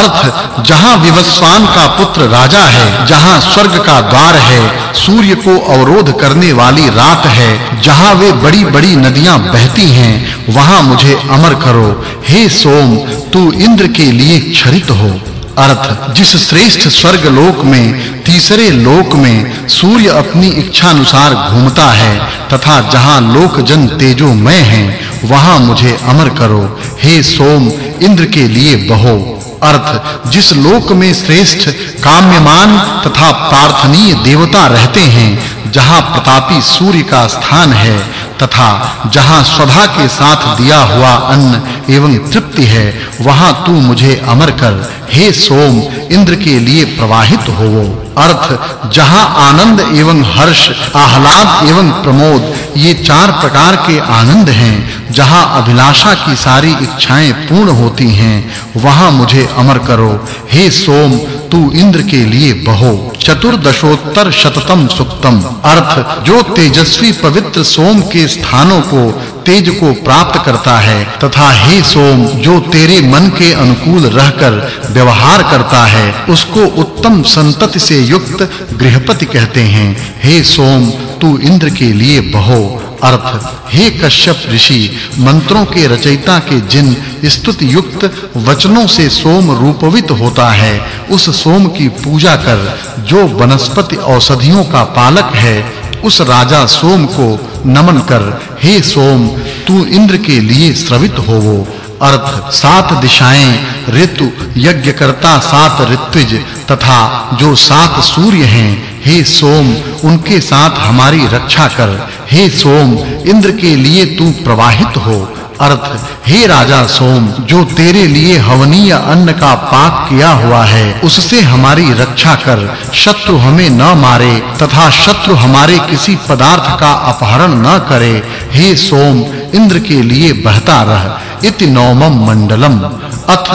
अर्थ, जहाँ विवस्वान का पुत्र राजा है, जहाँ स्वर्ग का द्वार है, सूर्य को अवरोध करने वाली रात है, जहाँ वे बड़ी-बड़ी नदियाँ बहती हैं, वहाँ मुझे अमर करो। हे सोम, तू इंद्र के लिए क्षरित हो। अर्थ, जिस श्रेष्ठ स्वर्ग लोक में, तीसरे लोक में सूर्य अपनी इच्छा अनुसार घूमता है, तथा जहाँ लोक जन तेजोमय हैं, वहाँ मुझे अमर करो। हे सोम, इंद्र के लिए बहो। अर्थ, जिस लोक में श्रेष्ठ, काम्यमान तथा प्रार्थनीय देवता रहते हैं, जहाँ प्रतापी सूर्य का स्थान है, तथा जहाँ स्वधा के साथ दिया हुआ अन्न एवं तृप्ति है, वहाँ तू मुझे अमर कर, हे सोम, इंद्र के लिए प्रवाहित होवो। अर्थ, जहाँ आनंद एवं हर्ष, आह्लाद एवं प्रमोद, ये चार प्रकार के आनंद हैं, जहाँ अभिलाषा की सारी इच्छाएँ पूर्ण होती हैं, वहाँ मुझे अमर करो। हे सोम, तू इंद्र के लिए बहो। चतुर्दशोत्तर शततम सुक्तम। अर्थ, जो तेजस्वी पवित्र सोम के स्थानों को, तेज को प्राप्त करता है, तथा हे सोम, जो तेरे मन के अनुकूल रहकर व्यवहार करता है, उसको उत्तम संतति से युक्त गृहपति कहते हैं, हे सोम, तू इंद्र के लिए बहो। अर्थ, हे कश्यप ऋषि, मंत्रों के रचयिता के जिन स्तुति युक्त वचनों से सोम रूपवित होता है, उस सोम की पूजा कर, जो वनस्पति औषधियों का पालक है, उस राजा सोम को नमन कर। हे सोम, तू इंद्र के लिए श्रवित होवो। अर्थ, सात दिशाएँ, ऋतु यज्ञ करता सात ऋत्विज तथा जो सात सूर्य हैं, हे सोम, उनके साथ हमारी रक्षा कर। हे सोम, इंद्र के लिए तू प्रवाहित हो। अर्थ, हे राजा सोम, जो तेरे लिए हवनीय अन्न का पाक किया हुआ है, उससे हमारी रक्षा कर। शत्रु हमें न मारे तथा शत्रु हमारे किसी पदार्थ का अपहरण न करे। हे सोम, इंद्र के लिए बहता रह। इति नवमम मंडलम, अथ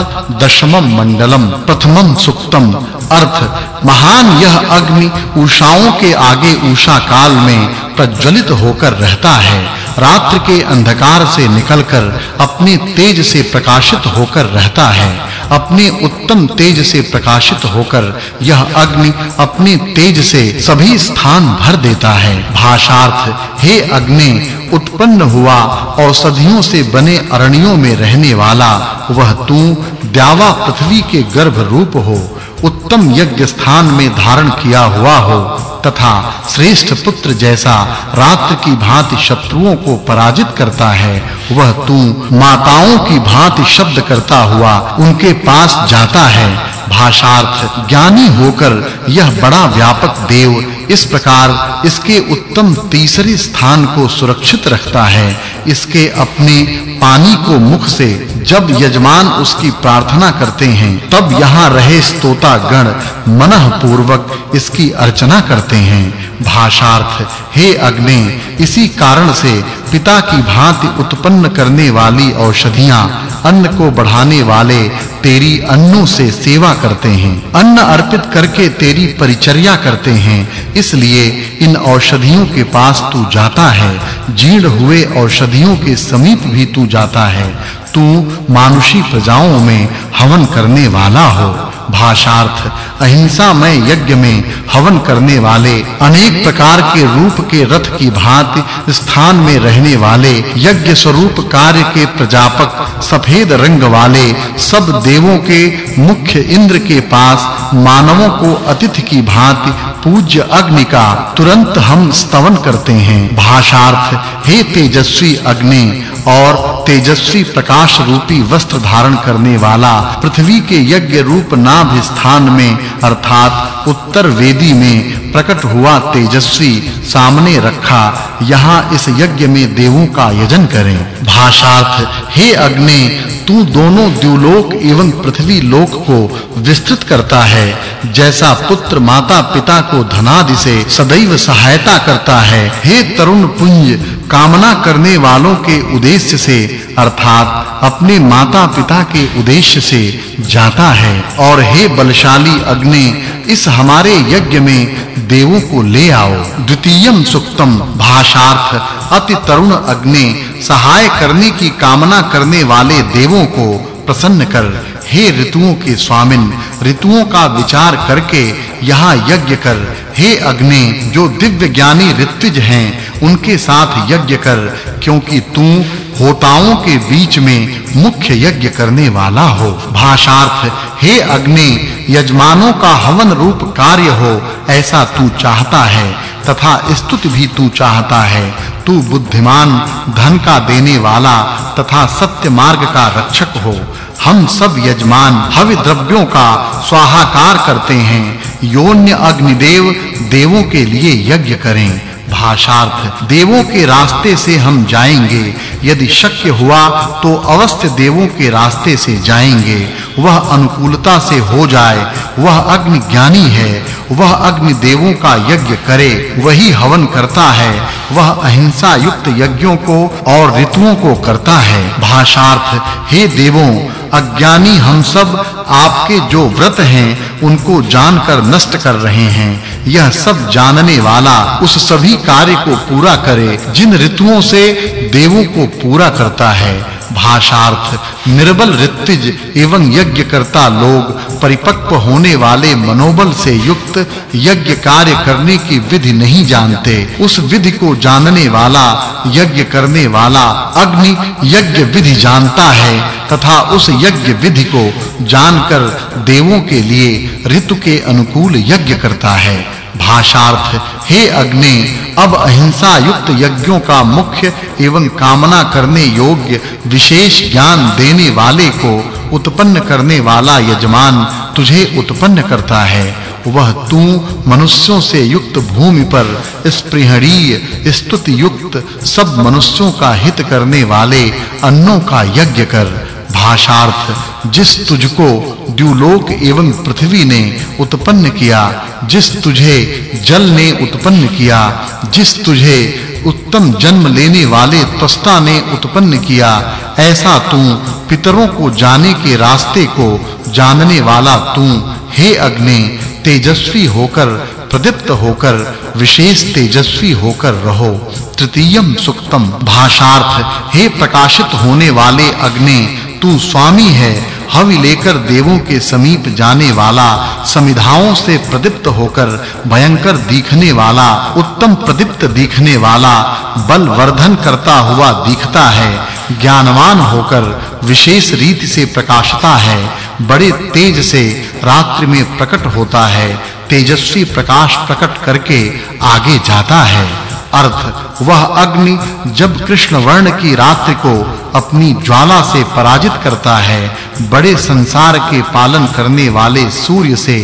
दशमम मंडलम प्रथमम सुक्तम। अर्थ, महान यह अग्नि उषाओं के आगे उषा काल में प्रज्वलित होकर रहता है। रात्रि के अंधकार से निकलकर अपने तेज से प्रकाशित होकर रहता है। अपने उत्तम तेज से प्रकाशित होकर यह अग्नि अपने तेज से सभी स्थान भर देता है। भाषार्थ, हे अग्नि, उत्पन्न हुआ औषधियों से बने अरण्यों में रहने वाला, वह तू द्यावा पृथ्वी के गर्भ रूप हो, उत्तम यज्ञ स्थान में धारण किया हुआ हो। तथा श्रेष्ठ पुत्र जैसा रात्र की भांति शत्रुओं को पराजित करता है, वह तू माताओं की भांति शब्द करता हुआ उनके पास जाता है। भाषार्थ ज्ञानी होकर यह बड़ा व्यापक देव इस प्रकार इसके उत्तम तीसरे स्थान को सुरक्षित रखता है। इसके अपने पानी को मुख से जब यजमान उसकी प्रार्थना करते हैं, तब यहाँ रहे स्तोता गण मनः पूर्वक इसकी अर्चना करते हैं। भाषार्थ, हे अग्नि, इसी कारण से पिता की भांति उत्पन्न करने वाली औषधियाँ, अन्न को बढ़ाने वाले तेरी अन्नों से सेवा करते हैं। अन्न अर्पित करके तेरी परिचर्या करते हैं। इसलिए इन औषधियों के पास तू जाता है। जीर्ण हुए औषधियों के समीप भी तू जाता है। तू मानुषी प्रजाओं में हवन करने वाला हो। भाषार्थ, अहिंसा में यज्ञ में हवन करने वाले, अनेक प्रकार के रूप के रथ की भांति स्थान में रहने वाले, यज्ञ स्वरूप कार्य के प्रजापक, सफ़ेद रंग वाले, सब देवों के मुख्य इंद्र के पास मानवों को अतिथि की भांति पूज्य अग्नि का तुरंत हम स्तवन करते हैं। भाषार्थ, हे तेजस्वी अग्नि और तेजस्वी प्रकाश रूपी वस्त्र धारण करने वाला पृथ्वी के यज्ञ रूप नाभ स्थान में, अर्थात उत्तर वेदी में, प्रकट हुआ तेजस्वी सामने रखा। यहाँ इस यज्ञ में देवों का यजन करें। भाषार्थ, हे अग्नि, तू दोनों द्युलोक एवं पृथ्वी लोक को विस्तृत करता है। जैसा पुत्र माता पिता को धनादि से सदैव सहायता करता है। हे तरुण पुंज, कामना करने वालों के उद्देश्य से, अर्थात अपने माता-पिता के उद्देश्य से जाता है। और हे बलशाली अग्नि, इस हमारे यज्ञ में देवों को ले आओ। द्वितीयम सुक्तम भाषार्थ अति तरुण अग्नि, सहाय करने की कामना करने वाले देवों को प्रसन्न कर, हे ऋतुओं के स्वामिन, ऋतुओं का विचार करके यहाँ यज्ञ कर। हे अग्नि, जो दिव्य ज्ञानी ऋत्विज हैं, उनके साथ यज्ञ कर, क्योंकि तू होताओं के बीच में मुख्य यज्ञ करने वाला हो। भाषार्थ, हे अग्नि, यजमानों का हवन रूप कार्य हो, ऐसा तू चाहता है। तथा स्तुति भी तू चाहता है। तू बुद्धिमान, धन का देने वाला तथा सत्य मार्ग का रक्षक हो। हम सब यजमान हवि द्रव्यों का स्वाहाकार करते हैं। योन्य अग्निदेव देवों के लिए यज्ञ करें। भाषार्थ, देवों के रास्ते से हम जाएँगे। यदि शक्य हुआ तो अवश्य देवों के रास्ते से जाएँगे। वह अनुकूलता से हो जाए। वह अग्नि ज्ञानी है। वह अग्नि देवों का यज्ञ करे, वही हवन करता है। वह अहिंसा युक्त यज्ञों को और ऋतुओं को करता है। भाषार्थ, हे देवों अज्ञानी हम सब आपके जो व्रत हैं, उनको जानकर नष्ट कर रहे हैं। यह सब जानने वाला उस सभी कार्य को पूरा करे, जिन ऋतुओं से देवों को पूरा करता है। भाषार्थ, निर्बल ऋत्विज एवं यज्ञ करता लोग परिपक्व होने वाले मनोबल से युक्त यज्ञ कार्य करने की विधि नहीं जानते। उस विधि को जानने वाला, यज्ञ करने वाला अग्नि यज्ञ विधि जानता है, तथा उस यज्ञ विधि को जानकर देवों के लिए ऋतु के अनुकूल यज्ञ करता है। भाषार्थ, हे अग्नि, अब अहिंसा युक्त यज्ञों का मुख्य एवं कामना करने योग्य विशेष ज्ञान देने वाले को उत्पन्न करने वाला यजमान तुझे उत्पन्न करता है। वह तू मनुष्यों से युक्त भूमि पर स्पृहणीय स्तुति युक्त सब मनुष्यों का हित करने वाले अन्नों का यज्ञ कर। भाषार्थ, जिस तुझको द्युलोक एवं पृथ्वी ने उत्पन्न किया, जिस तुझे जल ने उत्पन्न किया, जिस तुझे उत्तम जन्म लेने वाले त्वष्टा ने उत्पन्न किया, ऐसा तू पितरों को जाने के रास्ते को जानने वाला तू। हे अग्नि, तेजस्वी होकर, प्रदीप्त होकर, विशेष तेजस्वी होकर रहो। तृतीयम सुक्तम, भाषार्थ, हे प्रकाशित होने वाले अग्नि तू स्वामी है, हवि लेकर देवों के समीप जाने वाला, समिधाओं से प्रदीप्त होकर भयंकर दिखने वाला, उत्तम प्रदीप्त दिखने वाला बल वर्धन करता हुआ दिखता है, ज्ञानवान होकर विशेष रीति से प्रकाशता है, बड़े तेज से रात्रि में प्रकट होता है, तेजस्वी प्रकाश प्रकट करके आगे जाता है। अर्थ वह अग्नि जब कृष्ण वर्ण की रात्रि को अपनी ज्वाला से पराजित करता है, बड़े संसार के पालन करने वाले सूर्य से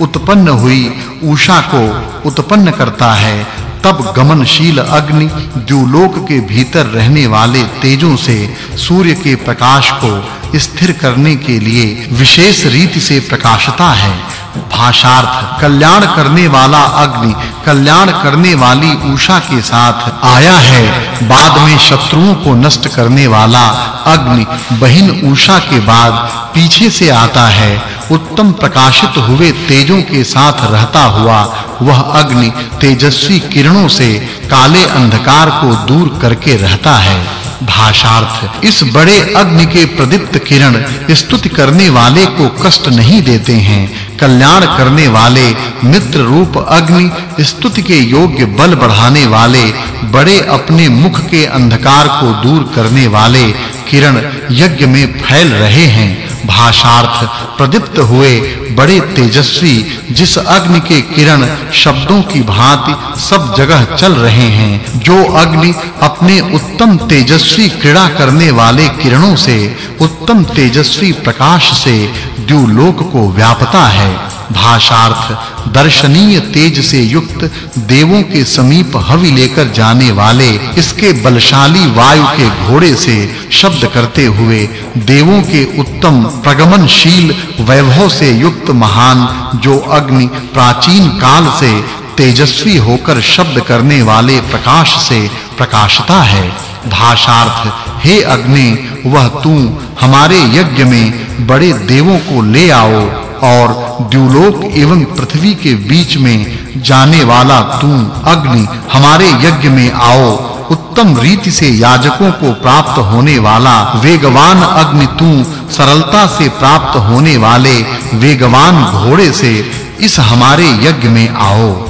उत्पन्न हुई उषा को उत्पन्न करता है, तब गमनशील अग्नि द्युलोक के भीतर रहने वाले तेजों से सूर्य के प्रकाश को स्थिर करने के लिए विशेष रीति से प्रकाशता है। भाषार्थ, कल्याण करने वाला अग्नि, कल्याण करने वाली उषा के साथ आया है। बाद में शत्रुओं को नष्ट करने वाला अग्नि, बहिन उषा के बाद पीछे से आता है। उत्तम प्रकाशित हुए तेजों के साथ रहता हुआ वह अग्नि तेजस्वी किरणों से काले अंधकार को दूर करके रहता है। भाषार्थ। इस बड़े अग्नि के प्रदीप्त किरण स्तुति करने वाले को कष्ट नहीं देते हैं। कल्याण करने वाले, मित्र रूप अग्नि, स्तुति के योग्य बल बढ़ाने वाले, बड़े अपने मुख के अंधकार को दूर करने वाले किरण यज्ञ में फैल रहे हैं। भाषार्थ प्रदीप्त हुए बड़े तेजस्वी, जिस अग्नि के किरण शब्दों की भांति सब जगह चल रहे हैं, जो अग्नि अपने उत्तम तेजस्वी क्रीड़ा करने वाले किरणों से, उत्तम तेजस्वी प्रकाश से द्युलोक को व्यापता है। भाषार्थ दर्शनीय तेज से युक्त देवों के समीप हवि लेकर जाने वाले इसके बलशाली वायु के घोड़े से शब्द करते हुए देवों के उत्तम प्रगमनशील वैभव से युक्त महान जो अग्नि प्राचीन काल से तेजस्वी होकर शब्द करने वाले प्रकाश से प्रकाशता है। भाषार्थ, हे अग्नि, वह तू हमारे यज्ञ में बड़े देवों को ले आओ और द्युलोक एवं पृथ्वी के बीच में जाने वाला तू अग्नि हमारे यज्ञ में आओ। उत्तम रीति से याजकों को प्राप्त होने वाला वेगवान अग्नि तू सरलता से प्राप्त होने वाले वेगवान घोड़े से इस हमारे यज्ञ में आओ।